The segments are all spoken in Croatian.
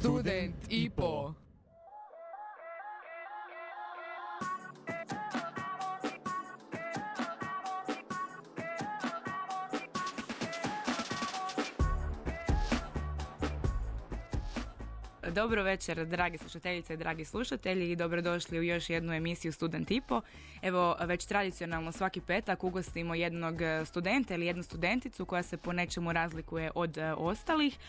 Student i Dobro večer, dragi slušateljice i dragi slušatelji i dobrodošli u još jednu emisiju Student Ipo. Evo, već tradicionalno svaki petak ugostimo jednog studenta ili jednu studenticu koja se po nečemu razlikuje od e, ostalih. E,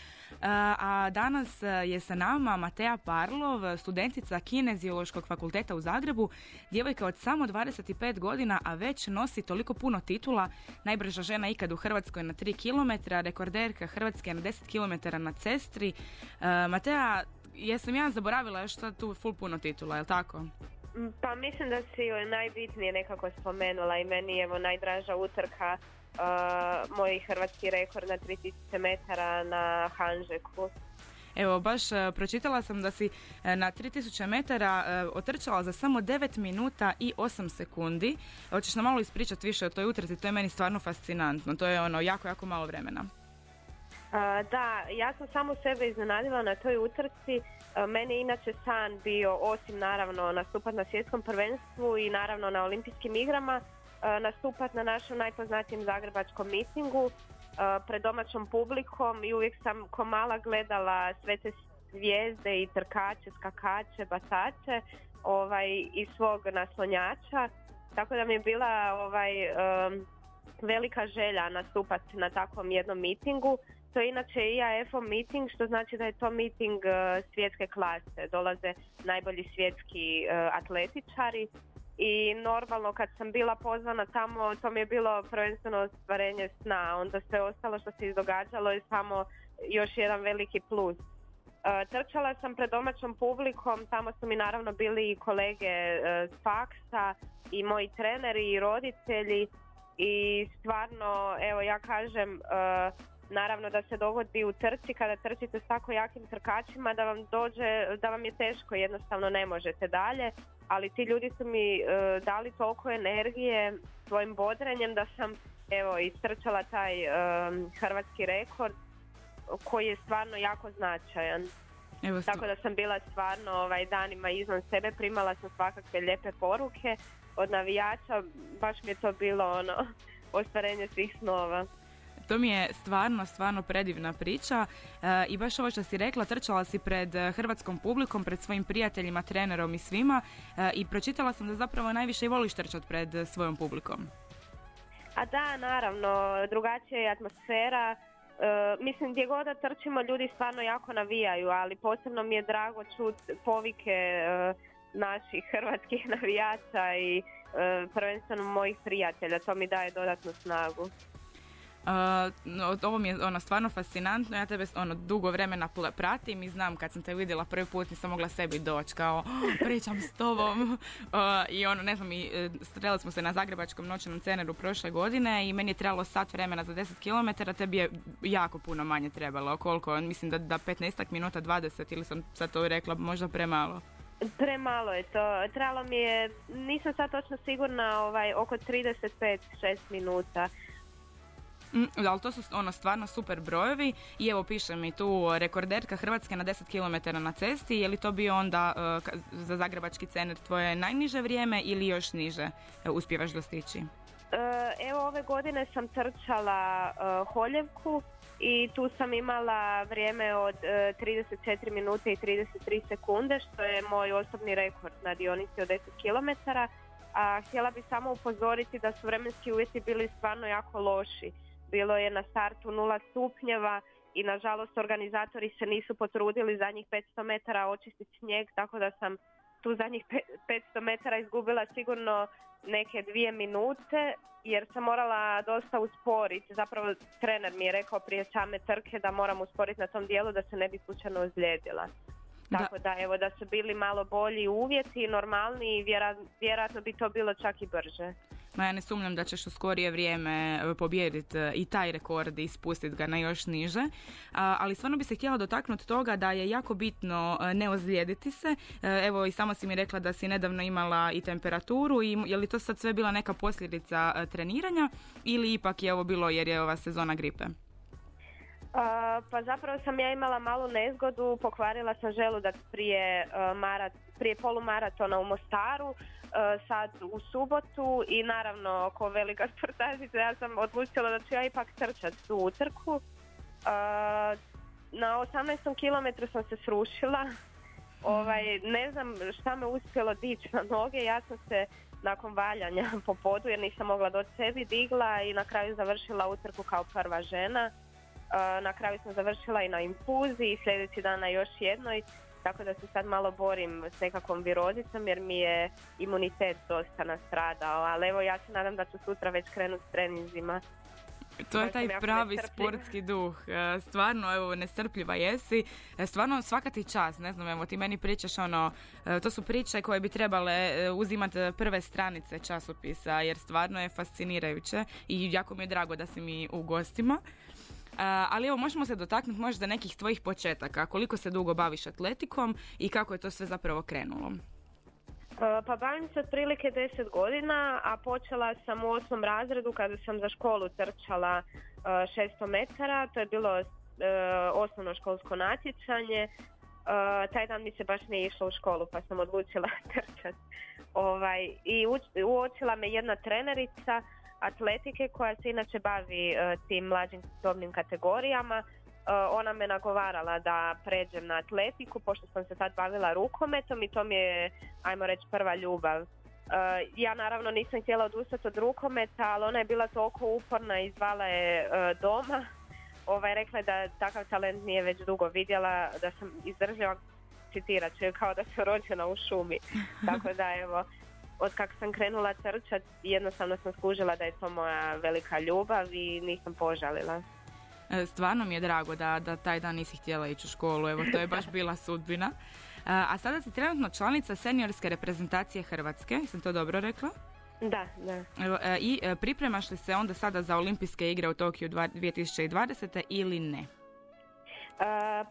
a danas je sa nama Matea Parlov, studentica Kineziološkog fakulteta u Zagrebu, djevojka od samo 25 godina, a već nosi toliko puno titula, najbrža žena ikad u Hrvatskoj na 3 km, rekorderka Hrvatske na 10 km na cestri. E, Matea, jesam ja zaboravila još tu full puno titula, je tako? Mm, pa mislim da si najbitnije nekako spomenula i meni evo najdraža utrka uh, moj hrvatski rekord na 3000 metara na Hanžeku. Evo, baš uh, pročitala sam da si uh, na 3000 metara uh, otrčala za samo 9 minuta i 8 sekundi. Hoćeš nam malo ispričati više o toj utrci, to je meni stvarno fascinantno. To je ono jako, jako malo vremena. Da, ja sam samo sebe iznenadila na toj utrci. Meni je inače san bio, osim naravno nastupat na svjetskom prvenstvu i naravno na olimpijskim igrama, nastupat na našem najpoznatijem zagrebačkom mitingu pred domaćom publikom i uvijek sam ko mala gledala sve te zvijezde i trkače, skakače, bacače ovaj, i svog naslonjača. Tako da mi je bila ovaj, velika želja nastupati na takvom jednom mitingu. To je inače IAF-o meeting, što znači da je to meeting uh, svjetske klase. Dolaze najbolji svjetski uh, atletičari i normalno kad sam bila pozvana tamo, to mi je bilo prvenstveno ostvarenje sna. Onda sve ostalo što se izdogađalo je samo još jedan veliki plus. Uh, trčala sam pred domaćom publikom, tamo su mi naravno bili i kolege s faksa i moji treneri i roditelji i stvarno, evo ja kažem, Naravno da se dogodi u trci kada trčite s tako jakim trkačima da vam dođe, da vam je teško, jednostavno ne možete dalje, ali ti ljudi su mi e, dali toliko energije svojim bodrenjem da sam evo istrčala taj e, hrvatski rekord koji je stvarno jako značajan. Evo Tako da sam bila stvarno ovaj, danima izvan sebe, primala sam svakakve lijepe poruke od navijača, baš mi je to bilo ono ostvarenje svih snova. To mi je stvarno, stvarno predivna priča e, i baš ovo što si rekla, trčala si pred e, hrvatskom publikom, pred svojim prijateljima, trenerom i svima e, i pročitala sam da zapravo najviše i voliš trčati pred svojom publikom. A da, naravno, drugačija je atmosfera, mislim gdje god da trčimo ljudi stvarno jako navijaju, ali posebno mi je drago čut povike naših hrvatskih navijača i prvenstveno mojih prijatelja, to mi daje dodatnu snagu. Uh, ovo mi je ono stvarno fascinantno, ja tebe ono dugo vremena pratim i znam kad sam te vidjela prvi put nisam mogla sebi doći kao oh, pričam s tobom uh, i ono ne znam i e, streli smo se na Zagrebačkom noćnom ceneru prošle godine i meni je trebalo sat vremena za 10 km, tebi je jako puno manje trebalo, koliko, mislim da, da 15 minuta 20 ili sam sad to rekla možda premalo. Premalo je to, trebalo mi je, nisam sad točno sigurna, ovaj, oko 35-6 minuta. Mm, ali to su ono stvarno super brojevi i evo piše mi tu rekorderka Hrvatske na 10 km na cesti, je li to bio onda uh, za Zagrebački cener tvoje najniže vrijeme ili još niže uh, uspijevaš dostići? Evo ove godine sam trčala Holjevku i tu sam imala vrijeme od 34 minute i 33 sekunde što je moj osobni rekord na dionici od 10 km. A htjela bi samo upozoriti da su vremenski uvjeti bili stvarno jako loši bilo je na startu nula stupnjeva i nažalost organizatori se nisu potrudili zadnjih 500 metara očistiti snijeg, tako da sam tu zadnjih 500 metara izgubila sigurno neke dvije minute jer sam morala dosta usporiti. Zapravo trener mi je rekao prije same trke da moram usporiti na tom dijelu da se ne bi slučajno ozlijedila. Tako da. evo da su bili malo bolji uvjeti, normalni i vjerojatno bi to bilo čak i brže. Ma ja ne sumnjam da ćeš u skorije vrijeme e, pobijediti e, i taj rekord i spustiti ga na još niže. ali stvarno bi se htjela dotaknuti toga da je jako bitno e, ne ozlijediti se. Evo i sama si mi rekla da si nedavno imala i temperaturu i je li to sad sve bila neka posljedica treniranja ili ipak je ovo bilo jer je ova sezona gripe? Pa zapravo sam ja imala malu nezgodu, pokvarila sam želudac prije, uh, marat, prije polumaratona u Mostaru, uh, sad u subotu i naravno ko velika sportažica ja sam odlučila da ću ja ipak trčati tu utrku. Na 18. km sam se srušila, ovaj, ne znam šta me uspjelo dići na noge, ja sam se nakon valjanja po podu jer nisam mogla doći sebi digla i na kraju završila utrku kao prva žena. Na kraju sam završila i na infuziji, sljedeći dan na još jednoj, tako da se sad malo borim s nekakvom virozicom jer mi je imunitet dosta nastradao, ali evo ja se nadam da ću sutra već krenuti s treninzima. To je taj pravi sportski duh. E, stvarno, evo, nestrpljiva jesi. E, stvarno, svaka ti čast. Ne znam, evo, ti meni pričaš ono, e, to su priče koje bi trebale uzimati prve stranice časopisa, jer stvarno je fascinirajuće i jako mi je drago da si mi u gostima. Ali evo, možemo se dotaknuti možda nekih tvojih početaka. Koliko se dugo baviš atletikom i kako je to sve zapravo krenulo? E, pa bavim se otprilike 10 godina, a počela sam u osmom razredu kada sam za školu trčala 600 e, metara, to je bilo osnovno školsko natjecanje. taj dan mi se baš nije išlo u školu pa sam odlučila trčati. Ovaj, I uočila me jedna trenerica atletike koja se inače bavi tim mlađim dobnim kategorijama Eh, ona me nagovarala da pređem na atletiku pošto sam se tad bavila rukometom i to mi je ajmo reći prva ljubav. Eh, ja naravno nisam htjela odustati od rukometa, ali ona je bila toliko uporna i zvala je doma. Ovaj, rekla je da takav talent nije već dugo vidjela, da sam izdržala, citirat ću kao da sam rođena u šumi. Tako da evo, od kako sam krenula trčat, jednostavno sam skužila da je to moja velika ljubav i nisam požalila. E, stvarno mi je drago da, da taj dan nisi htjela ići u školu, evo to je baš bila sudbina. E, a sada si trenutno članica seniorske reprezentacije Hrvatske, sam to dobro rekla? Da, da. Evo, e, I pripremaš li se onda sada za olimpijske igre u Tokiju 2020. ili ne?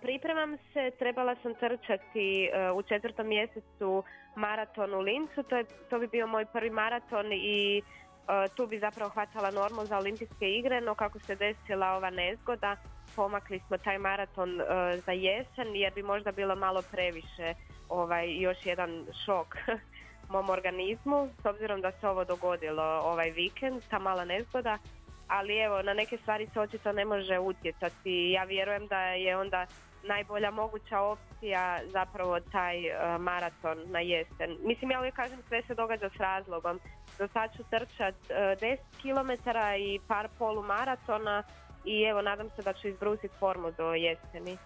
Pripremam se, trebala sam trčati u četvrtom mjesecu maraton u Lincu, to, je, to bi bio moj prvi maraton i E, tu bi zapravo hvatala normu za olimpijske igre, no kako se desila ova nezgoda, pomakli smo taj maraton e, za jesen jer bi možda bilo malo previše ovaj, još jedan šok mom organizmu, s obzirom da se ovo dogodilo ovaj vikend, ta mala nezgoda, ali evo, na neke stvari se očito ne može utjecati. Ja vjerujem da je onda najbolja moguća opcija zapravo taj uh, maraton na jesen. Mislim, ja uvijek kažem sve se događa s razlogom. Do sad ću trčat uh, 10 km i par polumaratona i evo, nadam se da ću izbrusiti formu do jeseni.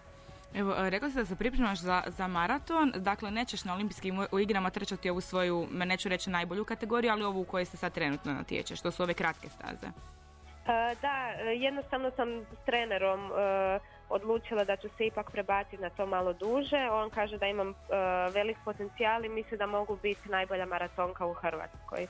Evo, e, rekla se da se pripremaš za, za maraton, dakle nećeš na olimpijskim igrama trčati ovu svoju, neću reći najbolju kategoriju, ali ovu u kojoj se sad trenutno natječeš, to su ove kratke staze. Uh, da, jednostavno sam s trenerom uh, odlučila da ću se ipak prebaciti na to malo duže. On kaže da imam velik potencijal i misli da mogu biti najbolja maratonka u Hrvatskoj.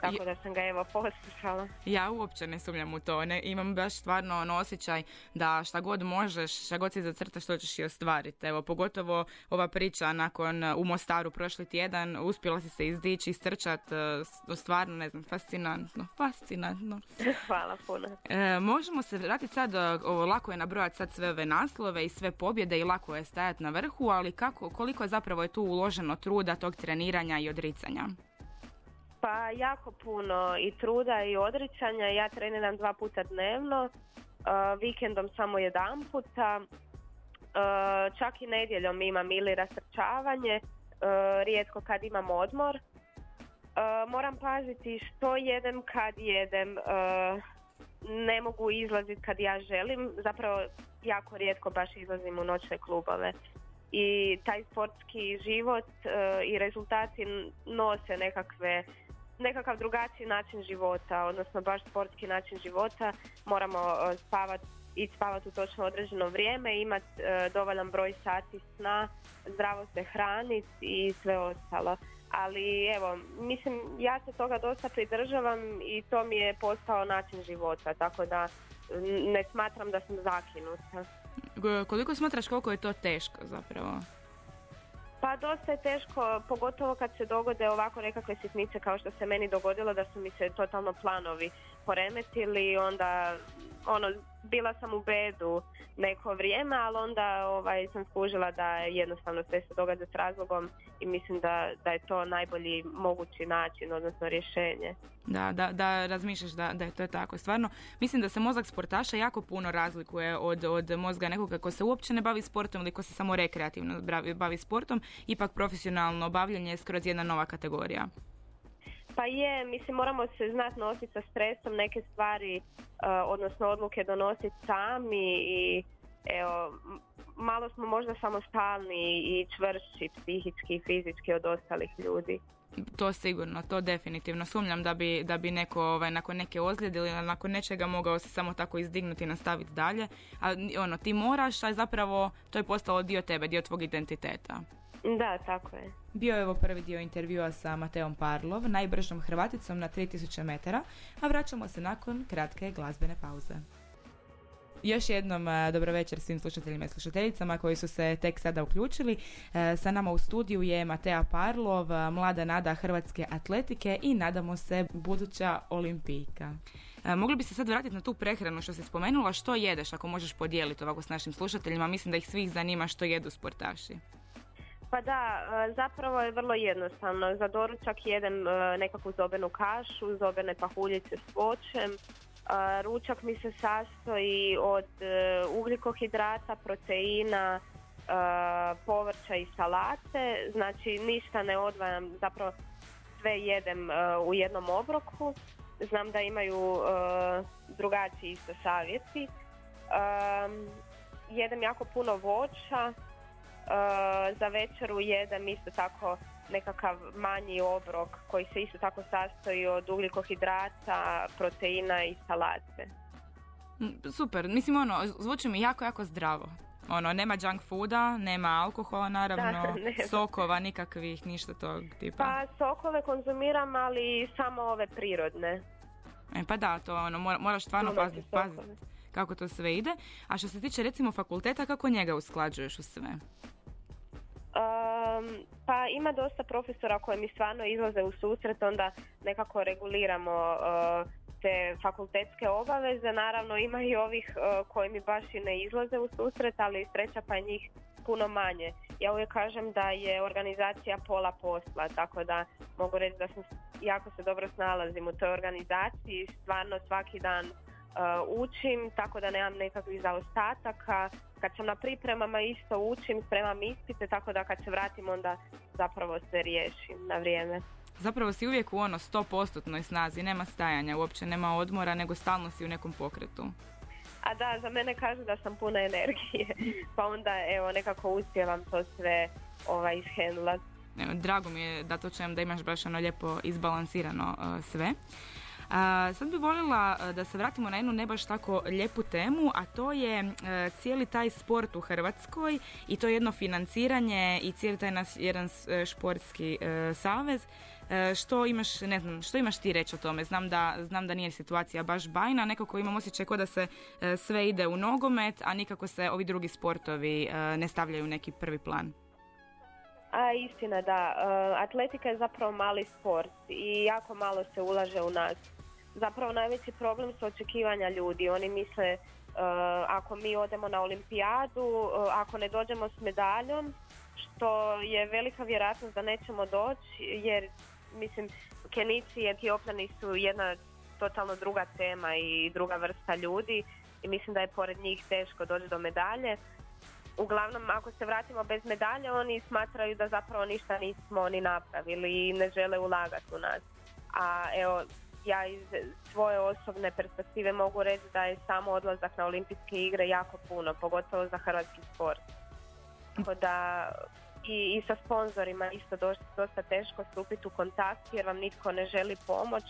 Tako da sam ga evo poslušala. Ja uopće ne sumnjam u to. Ne, imam baš stvarno ono osjećaj da šta god možeš, šta god si zacrtaš, to ćeš i ostvariti. Evo, pogotovo ova priča nakon u Mostaru prošli tjedan, uspjela si se izdići, istrčat, e, stvarno, ne znam, fascinantno, fascinantno. Hvala puno. E, možemo se vratiti sad, e, lako je nabrojati sad sve ove naslove i sve pobjede i lako je stajati na vrhu, ali kako, koliko je zapravo je tu uloženo truda tog treniranja i odricanja? Pa jako puno i truda i odricanja. Ja treniram dva puta dnevno, uh, vikendom samo jedan puta. Uh, čak i nedjeljom imam ili rastrčavanje, uh, rijetko kad imam odmor. Moram paziti što jedem kad jedem. Ne mogu izlaziti kad ja želim. Zapravo jako rijetko baš izlazim u noćne klubove i taj sportski život i rezultati nose nekakve nekakav drugačiji način života, odnosno baš sportski način života. Moramo e, spavati i spavati u točno određeno vrijeme, imati e, dovoljan broj sati sna, zdravo se hraniti i sve ostalo. Ali evo, mislim, ja se toga dosta pridržavam i to mi je postao način života, tako da ne smatram da sam zakinuta. Koliko smatraš koliko je to teško zapravo? Pa dosta je teško, pogotovo kad se dogode ovako nekakve sitnice kao što se meni dogodilo da su mi se totalno planovi poremetili onda ono bila sam u bedu neko vrijeme, ali onda ovaj, sam skužila da jednostavno sve se događa s razlogom i mislim da, da je to najbolji mogući način, odnosno rješenje. Da, da, da razmišljaš da, da je to tako. Stvarno, mislim da se mozak sportaša jako puno razlikuje od, od mozga nekoga ko se uopće ne bavi sportom ili ko se samo rekreativno bavi, bavi sportom. Ipak profesionalno bavljanje je skroz jedna nova kategorija. Pa je, mislim moramo se znati nositi sa stresom, neke stvari, uh, odnosno odluke donositi sami i evo, malo smo možda samostalni i čvršći psihički i fizički od ostalih ljudi. To sigurno, to definitivno. Sumnjam da bi, da bi neko ovaj, nakon neke ozljede ili nakon nečega mogao se samo tako izdignuti i nastaviti dalje. A ono, ti moraš, a zapravo to je postalo dio tebe, dio tvog identiteta. Da, tako je. Bio je ovo prvi dio intervjua sa Mateom Parlov, najbržom Hrvaticom na 3000 metara, a vraćamo se nakon kratke glazbene pauze. Još jednom dobro večer svim slušateljima i slušateljicama koji su se tek sada uključili. E, sa nama u studiju je Matea Parlov, mlada nada hrvatske atletike i nadamo se buduća olimpijka. E, mogli bi se sad vratiti na tu prehranu što se spomenula, što jedeš ako možeš podijeliti ovako s našim slušateljima, mislim da ih svih zanima što jedu sportaši. Pa da, e, zapravo je vrlo jednostavno. Za doručak jedem nekakvu zobenu kašu, zobene pahuljice s voćem, Ručak mi se sastoji od e, ugljikohidrata, proteina, e, povrća i salate, znači ništa ne odvajam, zapravo sve jedem e, u jednom obroku. Znam da imaju drugačiji isto savjeti. Jedem jako puno voća, za večeru jedem isto tako nekakav manji obrok koji se isto tako sastoji od ugljikohidrata, proteina i salate. Mm, super, mislim ono, zvuči mi jako, jako zdravo. Ono, nema junk fooda, nema alkohola naravno, sokova nikakvih, ništa tog tipa. Pa sokove konzumiram, ali samo ove prirodne. E, pa da, to ono, moraš stvarno paziti, paziti kako to sve ide. A što se tiče recimo fakulteta, kako njega usklađuješ u sve? Um, pa ima dosta profesora koji mi stvarno izlaze u susret, onda nekako reguliramo uh, te fakultetske obaveze. Naravno ima i ovih uh, koji mi baš i ne izlaze u susret, ali sreća pa njih puno manje. Ja uvijek kažem da je organizacija pola posla, tako da mogu reći da sam jako se dobro snalazim u toj organizaciji. Stvarno svaki dan uh, učim, tako da nemam nekakvih zaostataka. Kad sam na pripremama isto učim, spremam ispite, tako da kad se vratim onda zapravo se riješim na vrijeme. Zapravo si uvijek u ono 100% snazi, nema stajanja, uopće nema odmora, nego stalno si u nekom pokretu. A da, za mene kažu da sam puna energije, pa onda evo nekako uspijevam to sve ovaj, ishendlat. Drago mi je da to čujem da imaš baš ono lijepo izbalansirano uh, sve. Sad bih voljela e, da se vratimo na jednu ne baš tako lijepu temu, a to je e, cijeli taj sport u Hrvatskoj i to jedno financiranje i cijeli taj nas jedan e, športski savez. Što imaš, ne znam, što imaš ti reći o tome? Znam da, znam da nije situacija baš bajna, nekako imam osjećaj kao da se sve ide u nogomet, a nikako se ovi drugi sportovi ne stavljaju u neki prvi plan. A istina da, atletika je zapravo mali sport i jako malo se ulaže u nas zapravo najveći problem su očekivanja ljudi. Oni misle uh, ako mi odemo na olimpijadu, uh, ako ne dođemo s medaljom, što je velika vjerojatnost da nećemo doći, jer mislim Kenici i Etiopljani su jedna totalno druga tema i druga vrsta ljudi i mislim da je pored njih teško doći do medalje. Uglavnom, ako se vratimo bez medalje, oni smatraju da zapravo ništa nismo ni napravili i ne žele ulagati u nas. A evo, ja iz svoje osobne perspektive mogu reći da je samo odlazak na olimpijske igre jako puno, pogotovo za hrvatski sport. Tako da i, i sa sponzorima isto dosta, dosta teško stupiti u kontakt jer vam nitko ne želi pomoć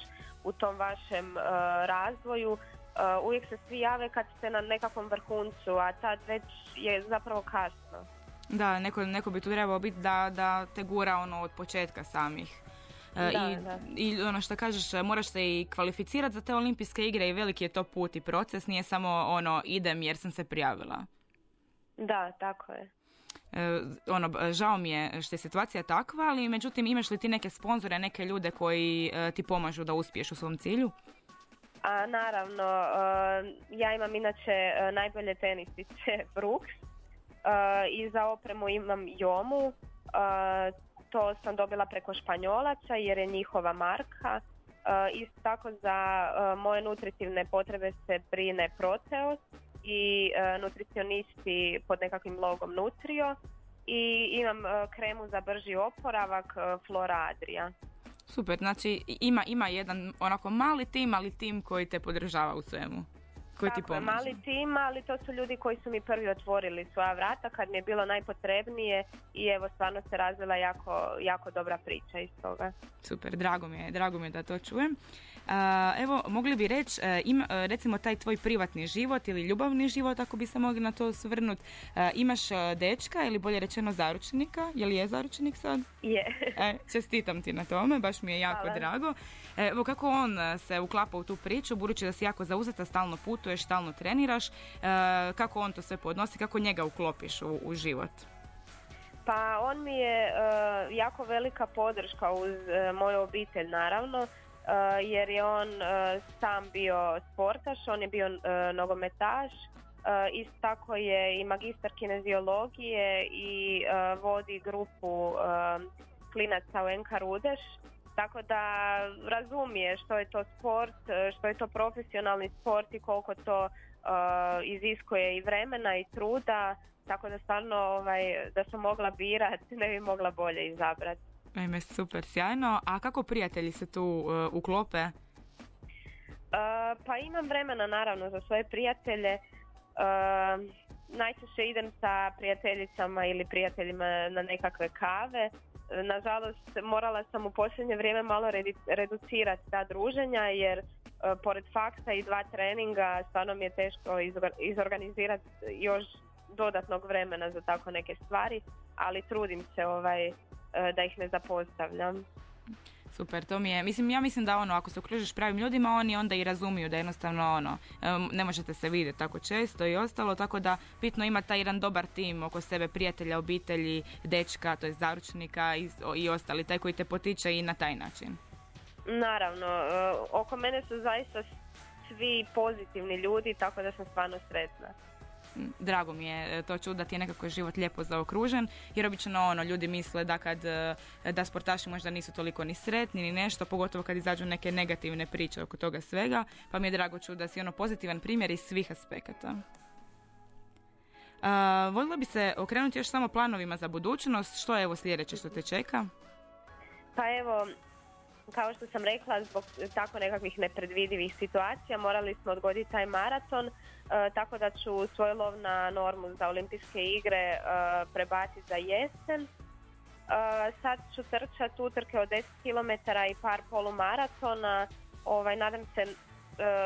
u tom vašem uh, razvoju. Uh, uvijek se svi jave kad ste na nekakvom vrhuncu, a tad već je zapravo kasno. Da, neko, neko bi tu trebao biti da, da te gura ono od početka samih. E, I, I ono što kažeš, moraš se i kvalificirati za te olimpijske igre i veliki je to put i proces, nije samo ono idem jer sam se prijavila. Da, tako je. E, ono, žao mi je što je situacija takva, ali međutim imaš li ti neke sponzore, neke ljude koji e, ti pomažu da uspiješ u svom cilju? A naravno, ja imam inače najbolje tenisice Brooks i za opremu imam Jomu. To sam dobila preko Španjolaca jer je njihova marka. Isto tako za moje nutritivne potrebe se brine Proteos i nutricionisti pod nekakvim logom Nutrio i imam kremu za brži oporavak Flora Adria. Super, znači ima, ima jedan onako mali tim, ali tim koji te podržava u svemu. Koji Tako ti mali tim, ali to su ljudi koji su mi prvi otvorili svoja vrata kad mi je bilo najpotrebnije i evo stvarno se razvila jako, jako dobra priča iz toga. Super, drago mi je, drago mi je da to čujem. Evo, mogli bi reći, e, e, recimo taj tvoj privatni život ili ljubavni život, ako bi se mogli na to svrnuti, e, imaš dečka ili bolje rečeno zaručenika, je li je zaručenik sad? Je. E, čestitam ti na tome, baš mi je jako drago. Evo, kako on se uklapa u tu priču, budući da si jako zauzeta, stalno putuješ, stalno treniraš, kako on to sve podnosi, kako njega uklopiš u, u život? Pa on mi je jako velika podrška uz moju obitelj naravno jer je on eh, sam bio sportaš, on je bio eh, nogometaš, isto tako je i magistar kineziologije i vodi grupu klinaca u NK Rudeš, tako da razumije što je to sport, što je to profesionalni sport i koliko to iziskuje i vremena i truda, tako da stvarno ovaj, da sam mogla birati, ne bi mogla bolje izabrati. Ajme, super, sjajno. A kako prijatelji se tu uh, uklope? Uh, pa imam vremena naravno za svoje prijatelje. Uh, najčešće idem sa prijateljicama ili prijateljima na nekakve kave. Nažalost, morala sam u posljednje vrijeme malo reducirati ta druženja jer pored faksa i dva treninga stvarno mi je teško izorganizirati još dodatnog vremena za tako neke stvari, ali trudim se ovaj da ih ne zapostavljam. Super, to mi je, mislim, ja mislim da ono, ako se okružiš pravim ljudima, oni onda i razumiju da jednostavno ono, ne možete se vidjeti tako često i ostalo, tako da bitno ima taj jedan dobar tim oko sebe, prijatelja, obitelji, dečka, to je zaručnika i, i ostali, taj koji te potiče i na taj način. Naravno, e, oko mene su zaista svi pozitivni ljudi, tako da sam stvarno sretna drago mi je e, to čuti da ti je nekako život lijepo zaokružen, jer obično ono, ljudi misle da kad e, da sportaši možda nisu toliko ni sretni ni nešto, pogotovo kad izađu neke negativne priče oko toga svega, pa mi je drago čuti da si ono pozitivan primjer iz svih aspekata. Uh, voljela bi se okrenuti još samo planovima za budućnost. Što je evo sljedeće što te čeka? Pa evo, kao što sam rekla, zbog tako nekakvih nepredvidivih situacija morali smo odgoditi taj maraton, e, tako da ću svoj lov na normu za olimpijske igre e, prebaciti za jesen. E, sad ću trčati utrke od 10 km i par polumaratona. Ovaj, nadam se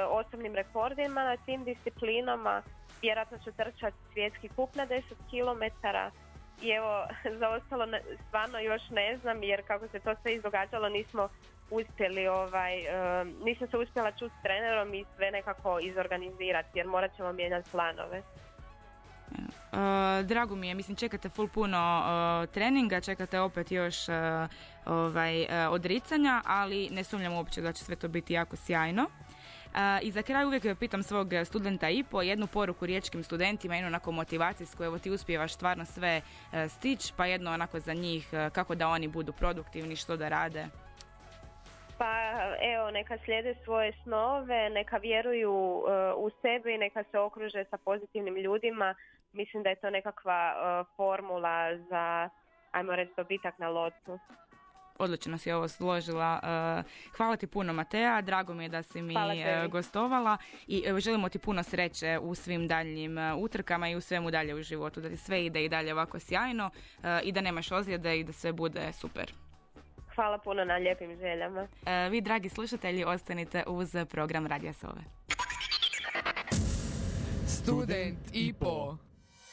osobnim rekordima na tim disciplinama. Vjerojatno ću trčati svjetski kup na 10 km i evo za ostalo stvarno još ne znam jer kako se to sve izdogađalo nismo uspjeli ovaj, nisam se uspjela čuti s trenerom i sve nekako izorganizirati jer morat ćemo mijenjati planove. Uh, drago mi je, mislim čekate full puno treninga, čekate opet još ovaj, odricanja, ali ne sumnjam uopće da će sve to biti jako sjajno. I za kraj uvijek pitam svog studenta IPO jednu poruku riječkim studentima, jednu onako motivacijsku, evo ti uspijevaš stvarno sve stić, pa jedno onako za njih kako da oni budu produktivni, što da rade. Pa evo, neka slijede svoje snove, neka vjeruju uh, u sebe i neka se okruže sa pozitivnim ljudima. Mislim da je to nekakva uh, formula za, ajmo reći, dobitak na lotu. Odlično si ovo složila. Uh, hvala ti puno Matea, drago mi je da si mi gostovala i želimo ti puno sreće u svim daljnjim utrkama i u svemu dalje u životu, da ti sve ide i dalje ovako sjajno i da nemaš ozljede i da sve bude super. Hvala puno na lijepim željama. E, vi, dragi slušatelji, ostanite uz program Radija Sove. Student i po.